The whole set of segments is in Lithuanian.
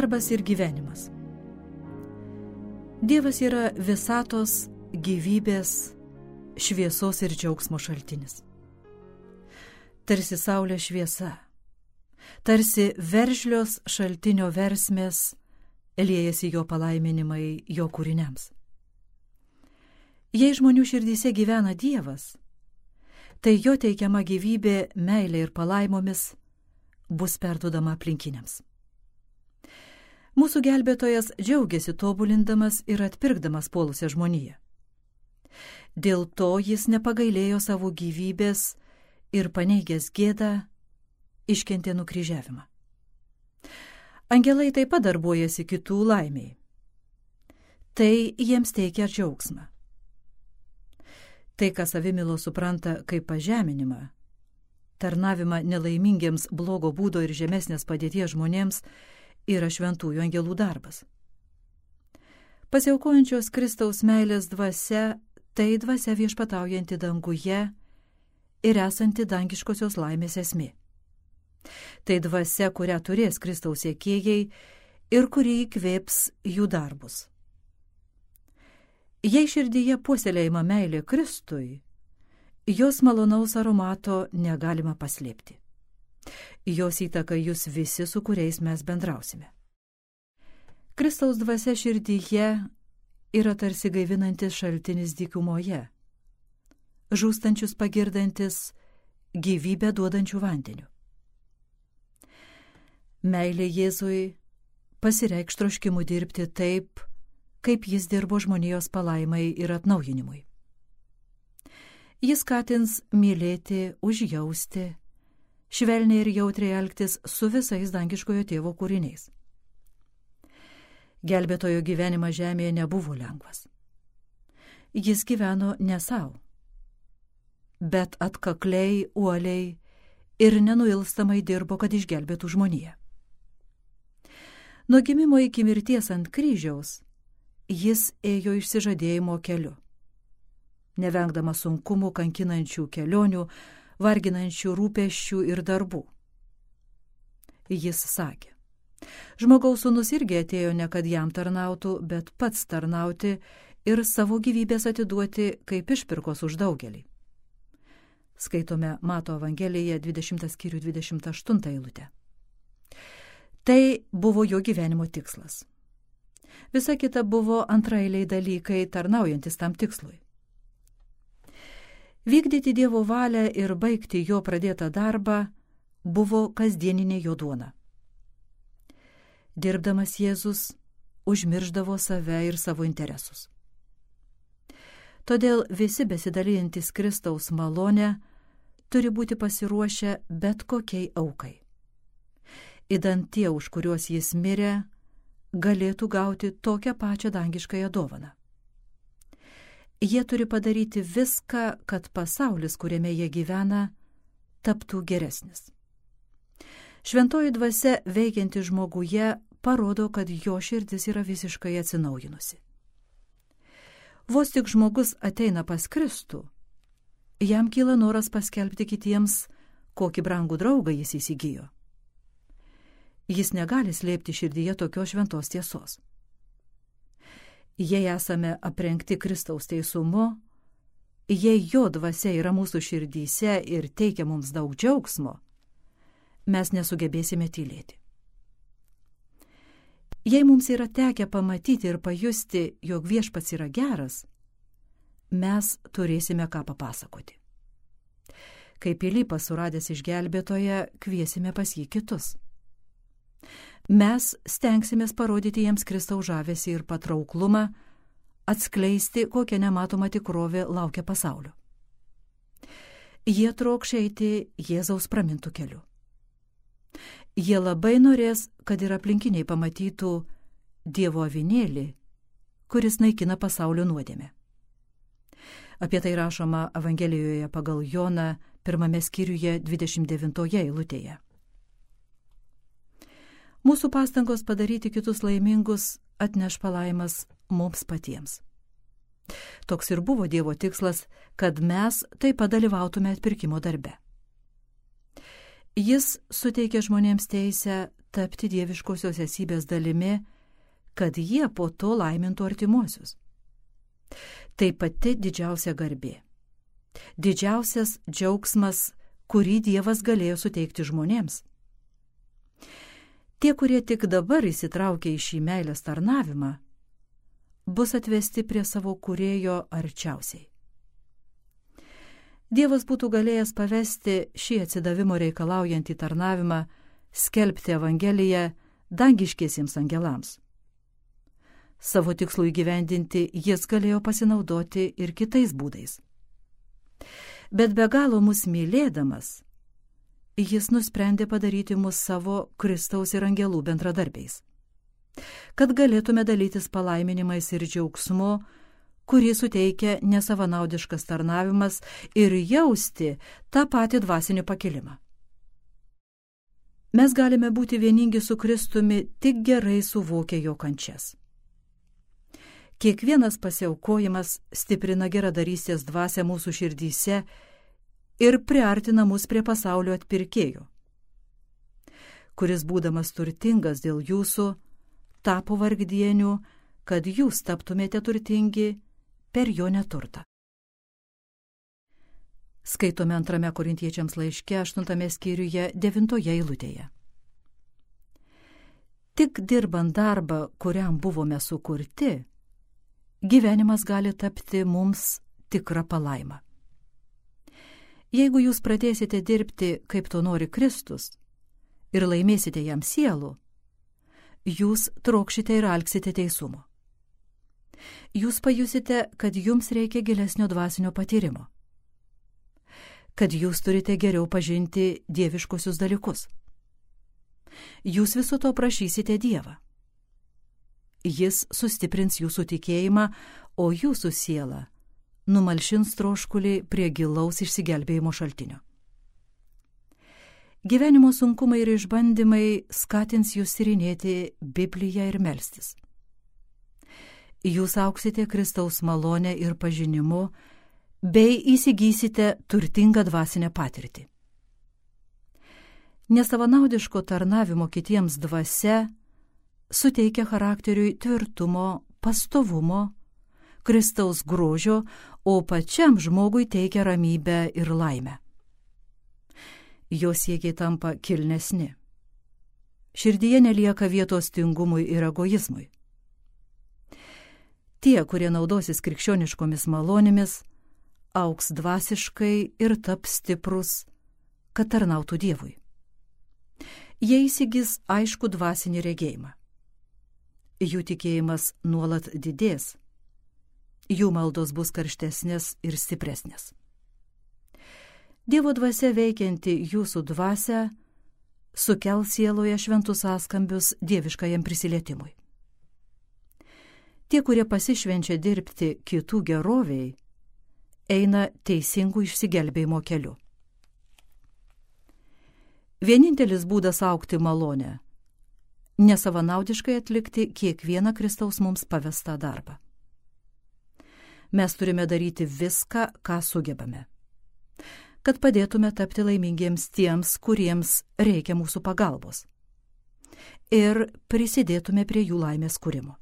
Darbas ir gyvenimas. Dievas yra visatos, gyvybės, šviesos ir džiaugsmo šaltinis. Tarsi saulė šviesa, tarsi veržlios šaltinio versmės liejasi jo palaiminimai jo kūriniams. Jei žmonių širdyse gyvena Dievas, tai jo teikiama gyvybė, meilė ir palaimomis bus perdudama aplinkiniams. Mūsų gelbėtojas džiaugiasi tobulindamas ir atpirkdamas puolusią žmoniją. Dėl to jis nepagailėjo savo gyvybės ir paneigęs gėdą iškentė nukryžiavimą. Angelai taip pat darbuojasi kitų laimiai. Tai jiems teikia džiaugsmą. Tai, ką savimilo supranta kaip pažeminimą, tarnavimą nelaimingiems blogo būdo ir žemesnės padėties žmonėms, yra šventųjų angelų darbas. Pasiaukojančios Kristaus meilės dvasia - tai dvasia viešpataujanti danguje ir esanti dangiškosios laimės esmė. Tai dvasia, kurią turės Kristaus siekėjai ir kuri įkvėps jų darbus. Jei širdyje puoselėjama meilė Kristui, jos malonaus aromato negalima paslėpti. Jos įtaka jūs visi, su kuriais mes bendrausime. Kristaus dvasia širdyje yra tarsi gaivinantis šaltinis dykumoje, žūstančius pagirdantis gyvybę duodančių vandeniu. Meilė Jėzui pasireikš troškimu dirbti taip, kaip jis dirbo žmonijos palaimai ir atnaujinimui. Jis skatins mylėti, užjausti, švelniai ir jautriai elgtis su visais dangiškojo tėvo kūriniais. Gelbėtojo gyvenimas žemėje nebuvo lengvas. Jis gyveno ne savo, bet atkakliai, uoliai ir nenuilstamai dirbo, kad išgelbėtų žmoniją. Nuo gimimo iki mirties ant kryžiaus jis ėjo išsižadėjimo keliu. Nevengdamas sunkumų, kankinančių kelionių, varginančių rūpeščių ir darbų. Jis sakė, žmogaus sūnus irgi atėjo ne kad jam tarnautų, bet pats tarnauti ir savo gyvybės atiduoti kaip išpirkos už daugelį. Skaitome Mato Evangeliją 20 skyrių 28 eilutę. Tai buvo jo gyvenimo tikslas. Visa kita buvo antrailiai dalykai tarnaujantis tam tikslui. Vykdyti Dievo valią ir baigti jo pradėtą darbą buvo kasdieninė jo duona. Dirbdamas Jėzus užmirždavo save ir savo interesus. Todėl visi besidalyjantis Kristaus malonę turi būti pasiruošę bet kokiai aukai įdant tie, už kuriuos jis mirė, galėtų gauti tokią pačią dangiškąją dovaną. Jie turi padaryti viską, kad pasaulis, kuriame jie gyvena, taptų geresnis. Šventoji dvasia veikianti žmoguje parodo, kad jo širdis yra visiškai atsinaujinusi. Vos tik žmogus ateina pas Kristų, jam kyla noras paskelbti kitiems, kokį brangų draugą jis įsigijo jis negali slėpti širdyje tokios šventos tiesos. Jei esame aprengti Kristaus teisumu, jei jo dvasia yra mūsų širdyse ir teikia mums daug džiaugsmo, mes nesugebėsime tylėti. Jei mums yra tekę pamatyti ir pajusti, jog viešpats yra geras, mes turėsime ką papasakoti. Kai Pilypas suradęs išgelbėtoje, kviesime pas jį kitus. Mes stengsimės parodyti jiems Kristaus žavesį ir patrauklumą, atskleisti, kokią nematomą tikrovę laukia pasaulio. Jie trokš eiti Jėzaus pramintų keliu. Jie labai norės, kad ir aplinkiniai pamatytų Dievo avinėlį, kuris naikina pasaulio nuodėmę. Apie tai rašoma Evangelijoje pagal Joną pirmame skyriuje 29 eilutėje. Mūsų pastangos padaryti kitus laimingus atneš palaimas mums patiems. Toks ir buvo Dievo tikslas, kad mes taip pat dalyvautume atpirkimo darbe. Jis suteikia žmonėms teisę tapti dieviškosios esybės dalimi, kad jie po to laimintų artimuosius. Tai pati didžiausia garbė. Didžiausias džiaugsmas, kurį Dievas galėjo suteikti žmonėms. Tie, kurie tik dabar įsitraukia į šį meilės tarnavimą, bus atvesti prie savo kurėjo arčiausiai. Dievas būtų galėjęs pavesti šį atsidavimo reikalaujantį tarnavimą skelbti Evangeliją dangiškiesiems angelams. Savo tikslų įgyvendinti jis galėjo pasinaudoti ir kitais būdais. Bet be galo mus mylėdamas, jis nusprendė padaryti mus savo Kristaus ir angelų bendradarbiais. Kad galėtume dalytis palaiminimais ir džiaugsmu, kurį suteikia nesavanaudiškas tarnavimas ir jausti tą patį dvasinį pakilimą. Mes galime būti vieningi su Kristumi tik gerai suvokę jo kančias. Kiekvienas pasiaukojimas stiprina geradarystės dvasę mūsų širdyse ir priartina mus prie pasaulio atpirkėjų, kuris būdamas turtingas dėl jūsų, tapo vargdieniu, kad jūs taptumėte turtingi per jo neturtą. Skaitome antrame korintiečiams laiške, aštuntame skyriuje, devintoje eilutėje. Tik dirbant darbą, kuriam buvome sukurti, gyvenimas gali tapti mums tikra palaima. Jeigu jūs pradėsite dirbti, kaip to nori Kristus, ir laimėsite jam sielų, jūs trokšite ir alksite teisumo. Jūs pajusite, kad jums reikia gilesnio dvasinio patyrimo, kad jūs turite geriau pažinti dieviškosius dalykus. Jūs viso to prašysite Dievą jis sustiprins jūsų tikėjimą, o jūsų siela numalšins troškulį prie gilaus išsigelbėjimo šaltinio. Gyvenimo sunkumai ir išbandymai skatins jūs tyrinėti Bibliją ir melstis. Jūs auksite Kristaus malonę ir pažinimu, bei įsigysite turtingą dvasinę patirtį. Nesavanaudiško tarnavimo kitiems dvasia suteikia charakteriui tvirtumo, pastovumo, Kristaus grožio, o pačiam žmogui teikia ramybę ir laimę. Jo siekiai tampa kilnesni. Širdyje nelieka vietos tingumui ir egoizmui. Tie, kurie naudosis krikščioniškomis malonėmis, auks dvasiškai ir taps stiprus, kad tarnautų Dievui. Jie įsigys aišku dvasinį regėjimą jų tikėjimas nuolat didės, jų maldos bus karštesnės ir stipresnės. Dievo dvasia veikianti jūsų dvasia sukel sieloje šventus sąskambius dieviškajam prisilietimui. Tie, kurie pasišvenčia dirbti kitų geroviai, eina teisingų išsigelbėjimo keliu. Vienintelis būdas aukti malonę nesavanaudiškai atlikti kiekvieną Kristaus mums pavestą darbą. Mes turime daryti viską, ką sugebame, kad padėtume tapti laimingiems tiems, kuriems reikia mūsų pagalbos ir prisidėtume prie jų laimės kūrimo.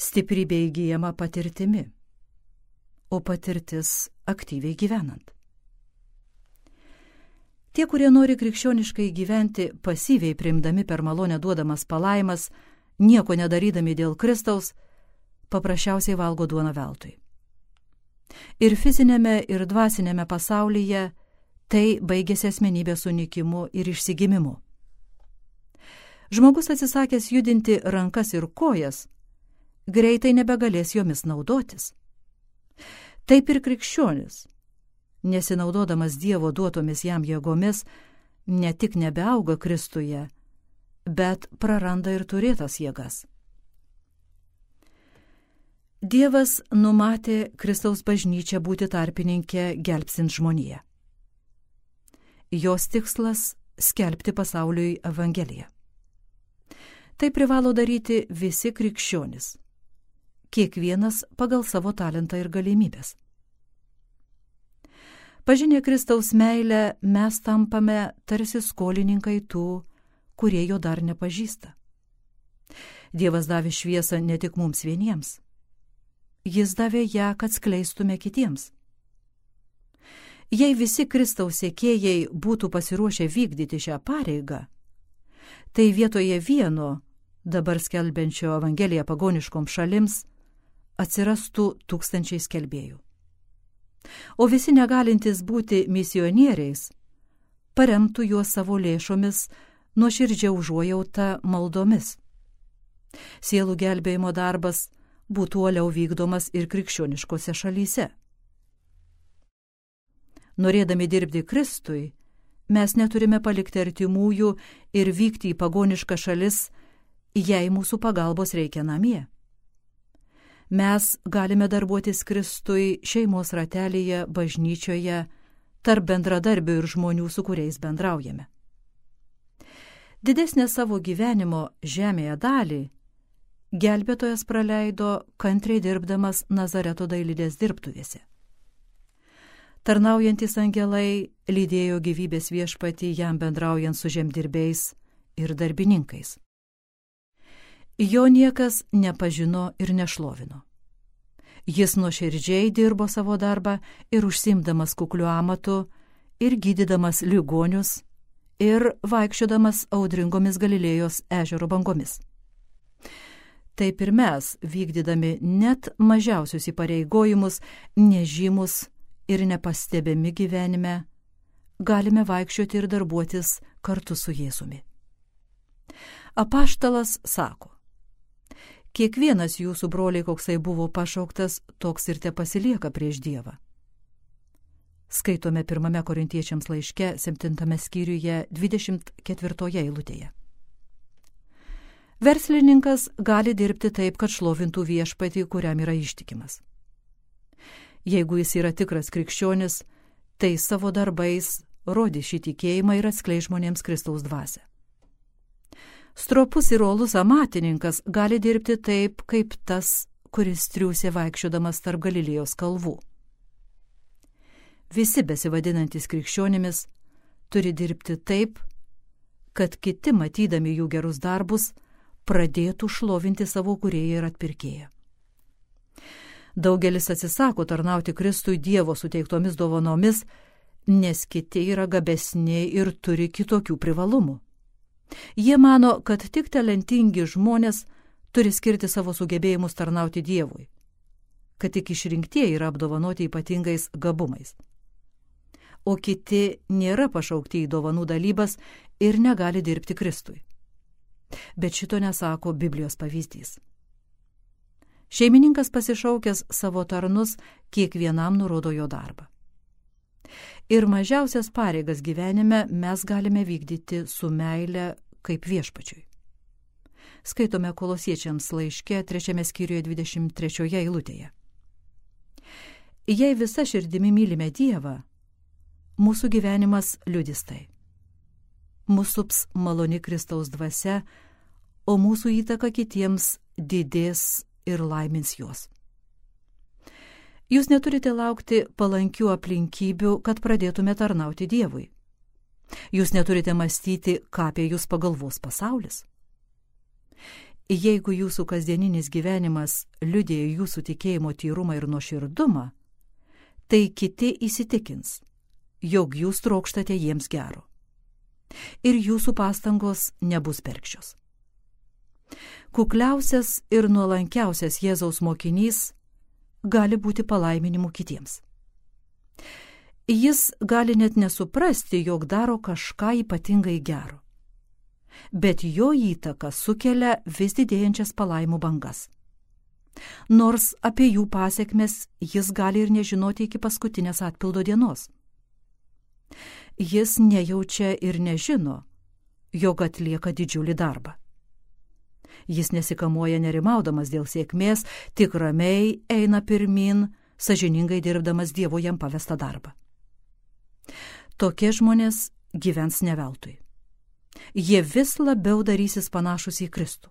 Stiprybė įgyjama patirtimi, o patirtis aktyviai gyvenant. Tie, kurie nori krikščioniškai gyventi pasyviai primdami per malonę duodamas palaimas, nieko nedarydami dėl Kristaus, paprasčiausiai valgo duoną veltui. Ir fizinėme, ir dvasinėme pasaulyje tai baigėsi asmenybės sunikimu ir išsigimimu. Žmogus atsisakęs judinti rankas ir kojas, greitai nebegalės jomis naudotis. Taip ir krikščionis nesinaudodamas Dievo duotomis jam jėgomis, ne tik nebeauga Kristuje, bet praranda ir turėtas jėgas. Dievas numatė Kristaus bažnyčią būti tarpininkė gelbsint žmoniją. Jos tikslas - skelbti pasauliui Evangeliją. Tai privalo daryti visi krikščionis, kiekvienas pagal savo talentą ir galimybės. Pažinę Kristaus meilę, mes tampame tarsi skolininkai tų, kurie jo dar nepažįsta. Dievas davė šviesą ne tik mums vieniems. Jis davė ją, kad skleistume kitiems. Jei visi Kristaus sėkėjai būtų pasiruošę vykdyti šią pareigą, tai vietoje vieno, dabar skelbiančio Evangeliją pagoniškom šalims, atsirastų tūkstančiai skelbėjų. O visi negalintys būti misionieriais, paremtų juos savo lėšomis, nuoširdžia užuojauta maldomis. Sielų gelbėjimo darbas būtų uoliau vykdomas ir krikščioniškose šalyse. Norėdami dirbti Kristui, mes neturime palikti artimųjų ir vykti į pagonišką šalis, jei mūsų pagalbos reikia namie. Mes galime darbuotis Kristui šeimos ratelėje, bažnyčioje, tarp bendradarbių ir žmonių, su kuriais bendraujame. Didesnę savo gyvenimo žemėje dalį gelbėtojas praleido kantriai dirbdamas Nazareto dailidės dirbtuvėse. Tarnaujantis angelai lydėjo gyvybės viešpatį jam bendraujant su žemdirbiais ir darbininkais. Jo niekas nepažino ir nešlovino. Jis nuoširdžiai dirbo savo darbą ir užsimdamas kukliu amatu, ir gydydamas ligonius, ir vaikščiodamas audringomis Galilėjos ežero bangomis. Taip ir mes, vykdydami net mažiausius įpareigojimus, nežymus ir nepastebimi gyvenime, galime vaikščioti ir darbuotis kartu su Jėzumi. Apaštalas sako, Kiekvienas jūsų broliai, koksai buvo pašauktas, toks ir te pasilieka prieš Dievą. Skaitome pirmame korintiečiams laiške, septintame skyriuje, 24 eilutėje. Verslininkas gali dirbti taip, kad šlovintų viešpatį, kuriam yra ištikimas. Jeigu jis yra tikras krikščionis, tai savo darbais rodi šį tikėjimą ir atskleis žmonėms Kristaus dvasę. Stropus ir olus amatininkas gali dirbti taip, kaip tas, kuris triūsė vaikščiodamas tarp Galilėjos kalvų. Visi besivadinantis krikščionimis turi dirbti taip, kad kiti, matydami jų gerus darbus, pradėtų šlovinti savo kurėją ir atpirkėją. Daugelis atsisako tarnauti Kristui Dievo suteiktomis dovanomis, nes kiti yra gabesni ir turi kitokių privalumų. Jie mano, kad tik talentingi žmonės turi skirti savo sugebėjimus tarnauti Dievui, kad tik išrinktieji yra apdovanoti ypatingais gabumais. O kiti nėra pašaukti į dovanų dalybas ir negali dirbti Kristui. Bet šito nesako Biblijos pavyzdys. Šeimininkas pasišaukęs savo tarnus kiekvienam nurodo jo darbą ir mažiausias pareigas gyvenime mes galime vykdyti su meile kaip viešpačiui. Skaitome kolosiečiams laiške trečiame skyriuje 23 eilutėje. Jei visa širdimi mylime Dievą, mūsų gyvenimas liudys tai. Mūsų ps maloni Kristaus dvasia, o mūsų įtaka kitiems didės ir laimins juos. Jūs neturite laukti palankių aplinkybių, kad pradėtume tarnauti Dievui. Jūs neturite mąstyti, ką apie jūs pagalvos pasaulis. Jeigu jūsų kasdieninis gyvenimas liudėja jūsų tikėjimo tyrumą ir nuoširdumą, tai kiti įsitikins, jog jūs trokštate jiems gero. Ir jūsų pastangos nebus perkščios. Kukliausias ir nuolankiausias Jėzaus mokinys gali būti palaiminimu kitiems. Jis gali net nesuprasti, jog daro kažką ypatingai gero. Bet jo įtaka sukelia vis didėjančias palaimų bangas. Nors apie jų pasiekmes jis gali ir nežinoti iki paskutinės atpildo dienos. Jis nejaučia ir nežino, jog atlieka didžiulį darbą. Jis nesikamuoja nerimaudamas dėl sėkmės, tik ramiai eina pirmin, sažiningai dirbdamas Dievo jam pavestą darbą. Tokie žmonės gyvens ne veltui. Jie vis labiau darysis panašus į Kristų.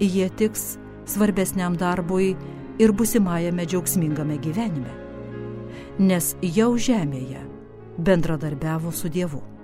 Jie tiks svarbesniam darbui ir busimajame džiaugsmingame gyvenime. nes jau žemėje bendradarbiavo su Dievu.